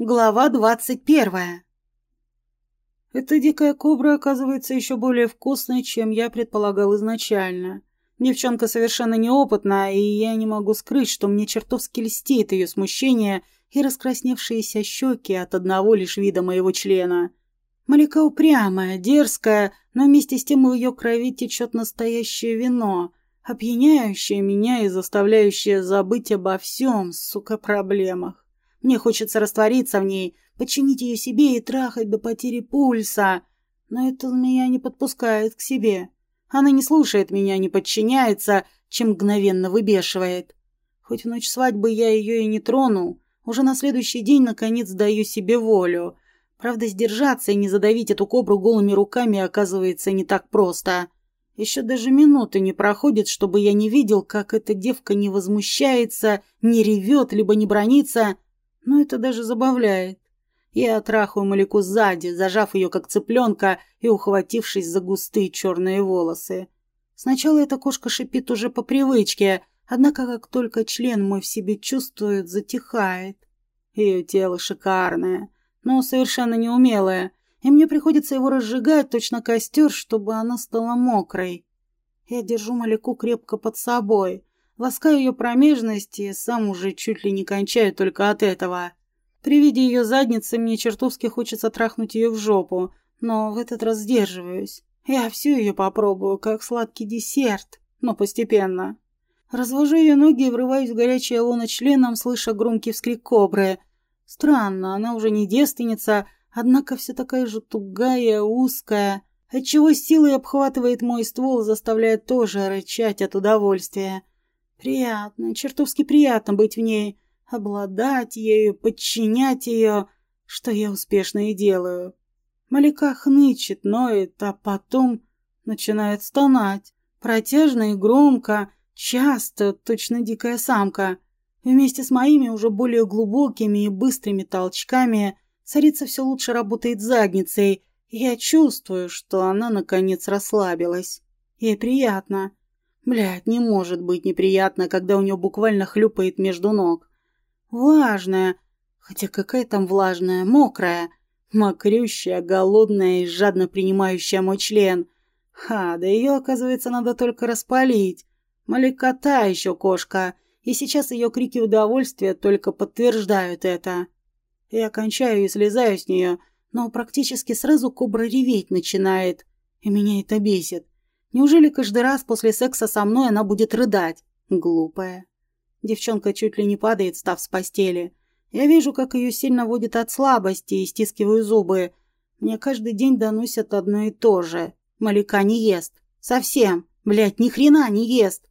Глава двадцать первая. Эта дикая кобра оказывается еще более вкусной, чем я предполагал изначально. Девчонка совершенно неопытная, и я не могу скрыть, что мне чертовски льстит ее смущение и раскрасневшиеся щеки от одного лишь вида моего члена. Малика упрямая, дерзкая, но вместе с тем в ее крови течет настоящее вино, опьяняющее меня и заставляющее забыть обо всем, сука, проблемах. Мне хочется раствориться в ней, подчинить ее себе и трахать до потери пульса. Но эта змея не подпускает к себе. Она не слушает меня, не подчиняется, чем мгновенно выбешивает. Хоть в ночь свадьбы я ее и не тронул, уже на следующий день наконец даю себе волю. Правда, сдержаться и не задавить эту кобру голыми руками оказывается не так просто. Еще даже минуты не проходит, чтобы я не видел, как эта девка не возмущается, не ревет, либо не бронится, но это даже забавляет. Я трахаю Малику сзади, зажав ее как цыпленка и ухватившись за густые черные волосы. Сначала эта кошка шипит уже по привычке, однако как только член мой в себе чувствует, затихает. Ее тело шикарное, но совершенно неумелое, и мне приходится его разжигать точно костер, чтобы она стала мокрой. Я держу Малику крепко под собой, ласкаю ее промежности и сам уже чуть ли не кончаю только от этого. При виде ее задницы мне чертовски хочется трахнуть ее в жопу, но в этот раз сдерживаюсь. Я всю ее попробую, как сладкий десерт, но постепенно. Развожу ее ноги и врываюсь в горячее лоно членом, слыша громкий вскрик кобры. Странно, она уже не девственница, однако все такая же тугая, узкая, отчего силой обхватывает мой ствол, заставляя тоже рычать от удовольствия. Приятно, чертовски приятно быть в ней, обладать ею, подчинять ее, что я успешно и делаю. Малика хнычет, ноет, а потом начинает стонать. Протяжно и громко, часто, точно дикая самка. вместе с моими уже более глубокими и быстрыми толчками царица все лучше работает задницей, и я чувствую, что она наконец расслабилась. Ей приятно. Блядь, не может быть неприятно, когда у нее буквально хлюпает между ног. Влажная. Хотя какая там влажная? Мокрая. Мокрющая, голодная и жадно принимающая мой член. Ха, да ее, оказывается, надо только распалить. Маликота еще кошка. И сейчас ее крики удовольствия только подтверждают это. Я кончаю и слезаю с нее, но практически сразу кобра реветь начинает. И меня это бесит. Неужели каждый раз после секса со мной она будет рыдать? Глупая. Девчонка чуть ли не падает, став с постели. Я вижу, как ее сильно водит от слабости и стискиваю зубы. Мне каждый день доносят одно и то же. Малика не ест. Совсем. Блядь, ни хрена не ест.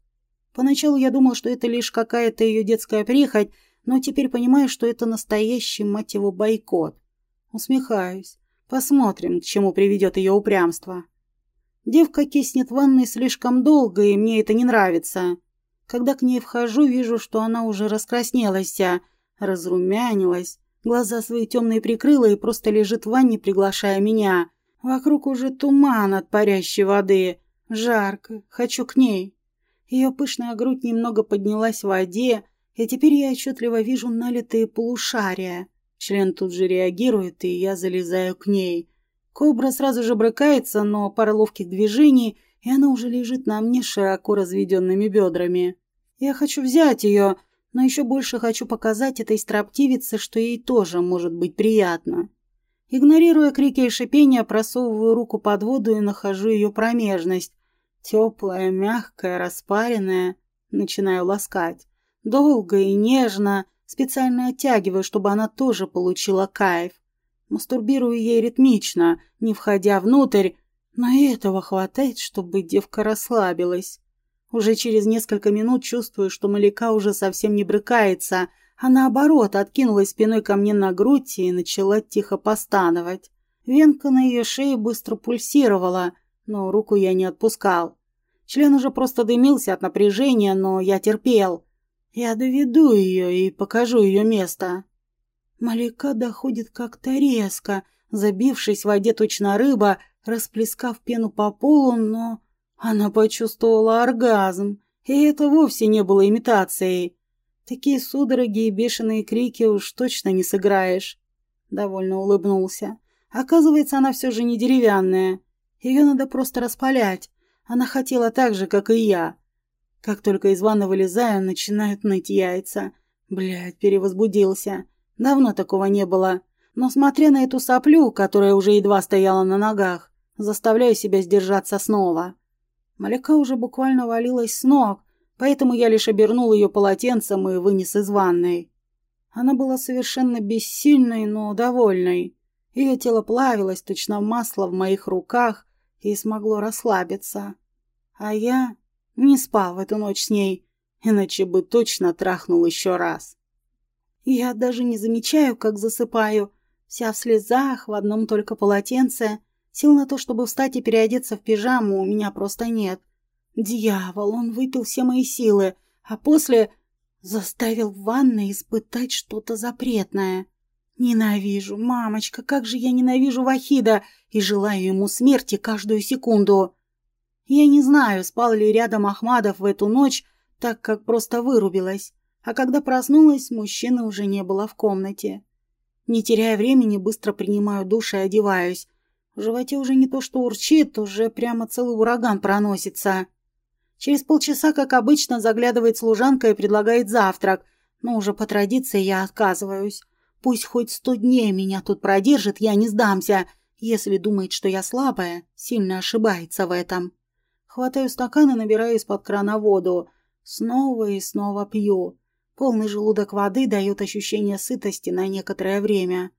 Поначалу я думал, что это лишь какая-то ее детская прихоть, но теперь понимаю, что это настоящий, мать его, бойкот. Усмехаюсь. Посмотрим, к чему приведет ее упрямство. Девка киснет в ванной слишком долго, и мне это не нравится. Когда к ней вхожу, вижу, что она уже раскраснелась, разрумянилась, глаза свои темные прикрыла и просто лежит в ванне, приглашая меня. Вокруг уже туман от парящей воды. Жарко, хочу к ней. Ее пышная грудь немного поднялась в воде, и теперь я отчетливо вижу налитые полушария. Член тут же реагирует, и я залезаю к ней. Кобра сразу же брыкается, но пара ловких движений, и она уже лежит на мне широко разведенными бедрами. Я хочу взять ее, но еще больше хочу показать этой строптивице, что ей тоже может быть приятно. Игнорируя крики и шипения, просовываю руку под воду и нахожу ее промежность. Теплая, мягкая, распаренная. Начинаю ласкать. Долго и нежно, специально оттягиваю, чтобы она тоже получила кайф. Мастурбирую ей ритмично, не входя внутрь, но этого хватает, чтобы девка расслабилась. Уже через несколько минут чувствую, что Маляка уже совсем не брыкается, а наоборот откинулась спиной ко мне на грудь и начала тихо постановать. Венка на ее шее быстро пульсировала, но руку я не отпускал. Член уже просто дымился от напряжения, но я терпел. Я доведу ее и покажу ее место. Малика доходит как-то резко, забившись в воде точно рыба, расплескав пену по полу, но она почувствовала оргазм, и это вовсе не было имитацией. Такие судороги и бешеные крики уж точно не сыграешь. Довольно улыбнулся. Оказывается, она все же не деревянная. Ее надо просто распалять. Она хотела так же, как и я. Как только из ванны вылезаю, начинают ныть яйца. Блядь, перевозбудился. Давно такого не было. Но смотря на эту соплю, которая уже едва стояла на ногах, заставляю себя сдержаться снова. Маляка уже буквально валилась с ног, поэтому я лишь обернул ее полотенцем и вынес из ванной. Она была совершенно бессильной, но довольной. Ее тело плавилось, точно масло в моих руках, и смогло расслабиться. А я не спал в эту ночь с ней, иначе бы точно трахнул еще раз. Я даже не замечаю, как засыпаю, вся в слезах, в одном только полотенце. Сил на то, чтобы встать и переодеться в пижаму, у меня просто нет. Дьявол, он выпил все мои силы, а после заставил в ванной испытать что-то запретное. Ненавижу, мамочка, как же я ненавижу Вахида и желаю ему смерти каждую секунду. Я не знаю, спал ли рядом Ахмадов в эту ночь, так как просто вырубилась. А когда проснулась, мужчины уже не было в комнате. Не теряя времени, быстро принимаю душ и одеваюсь. В животе уже не то что урчит, уже прямо целый ураган проносится. Через полчаса, как обычно, заглядывает служанка и предлагает завтрак, но уже по традиции я отказываюсь. Пусть хоть сто дней меня тут продержит, я не сдамся. Если думает, что я слабая, сильно ошибается в этом. Хватаю стакан и набираю из-под крана воду. Снова и снова пью. Полный желудок воды дает ощущение сытости на некоторое время.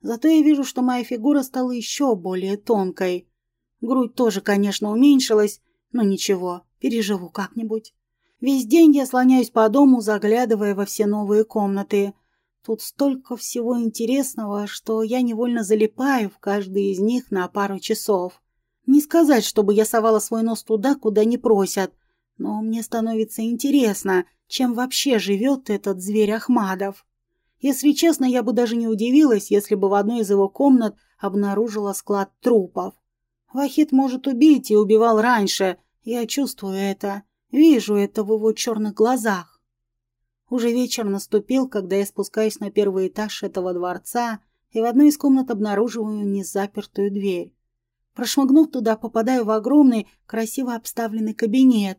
Зато я вижу, что моя фигура стала еще более тонкой. Грудь тоже, конечно, уменьшилась, но ничего, переживу как-нибудь. Весь день я слоняюсь по дому, заглядывая во все новые комнаты – Тут столько всего интересного, что я невольно залипаю в каждый из них на пару часов. Не сказать, чтобы я совала свой нос туда, куда не просят, но мне становится интересно, чем вообще живет этот зверь Ахмадов. Если честно, я бы даже не удивилась, если бы в одной из его комнат обнаружила склад трупов. Вахид может убить и убивал раньше, я чувствую это, вижу это в его черных глазах. Уже вечер наступил, когда я спускаюсь на первый этаж этого дворца и в одной из комнат обнаруживаю незапертую дверь. Прошмыгнув туда, попадаю в огромный, красиво обставленный кабинет.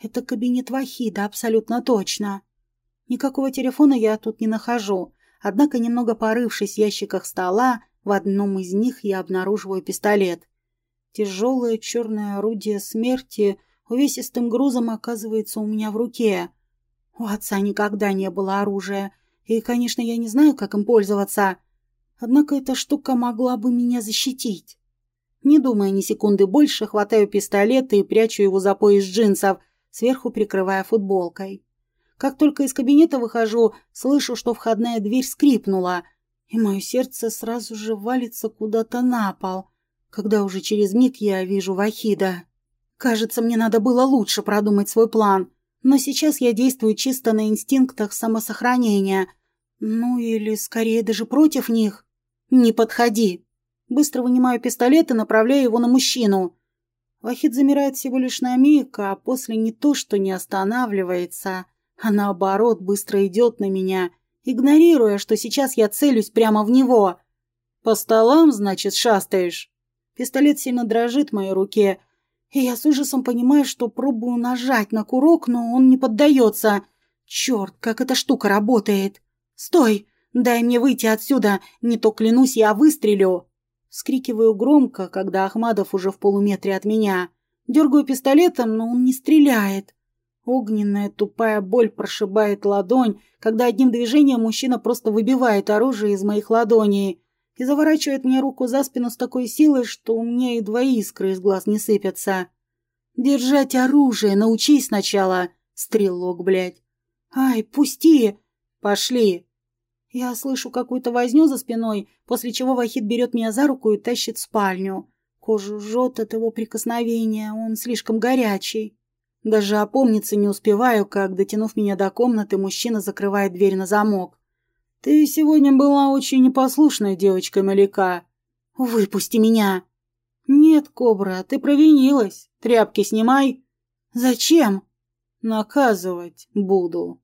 Это кабинет Вахида, абсолютно точно. Никакого телефона я тут не нахожу, однако, немного порывшись в ящиках стола, в одном из них я обнаруживаю пистолет. Тяжелое черное орудие смерти увесистым грузом оказывается у меня в руке — у отца никогда не было оружия, и, конечно, я не знаю, как им пользоваться. Однако эта штука могла бы меня защитить. Не думая ни секунды больше, хватаю пистолет и прячу его за пояс джинсов, сверху прикрывая футболкой. Как только из кабинета выхожу, слышу, что входная дверь скрипнула, и мое сердце сразу же валится куда-то на пол, когда уже через миг я вижу Вахида. Кажется, мне надо было лучше продумать свой план — но сейчас я действую чисто на инстинктах самосохранения. Ну или скорее даже против них. Не подходи. Быстро вынимаю пистолет и направляю его на мужчину. Вахид замирает всего лишь на миг, а после не то что не останавливается, а наоборот быстро идет на меня, игнорируя, что сейчас я целюсь прямо в него. «По столам, значит, шастаешь?» Пистолет сильно дрожит в моей руке, и я с ужасом понимаю, что пробую нажать на курок, но он не поддается. Черт, как эта штука работает! Стой! Дай мне выйти отсюда, не то клянусь, я выстрелю! Скрикиваю громко, когда Ахмадов уже в полуметре от меня. Дергаю пистолетом, но он не стреляет. Огненная тупая боль прошибает ладонь, когда одним движением мужчина просто выбивает оружие из моих ладоней и заворачивает мне руку за спину с такой силой, что у меня едва искры из глаз не сыпятся. «Держать оружие, научись сначала, стрелок, блядь!» «Ай, пусти!» «Пошли!» Я слышу какую-то возню за спиной, после чего Вахид берет меня за руку и тащит в спальню. Кожу жжет от его прикосновения, он слишком горячий. Даже опомниться не успеваю, как, дотянув меня до комнаты, мужчина закрывает дверь на замок. «Ты сегодня была очень непослушная девочка, Маляка. Выпусти меня!» «Нет, Кобра, ты провинилась. Тряпки снимай». «Зачем?» «Наказывать буду».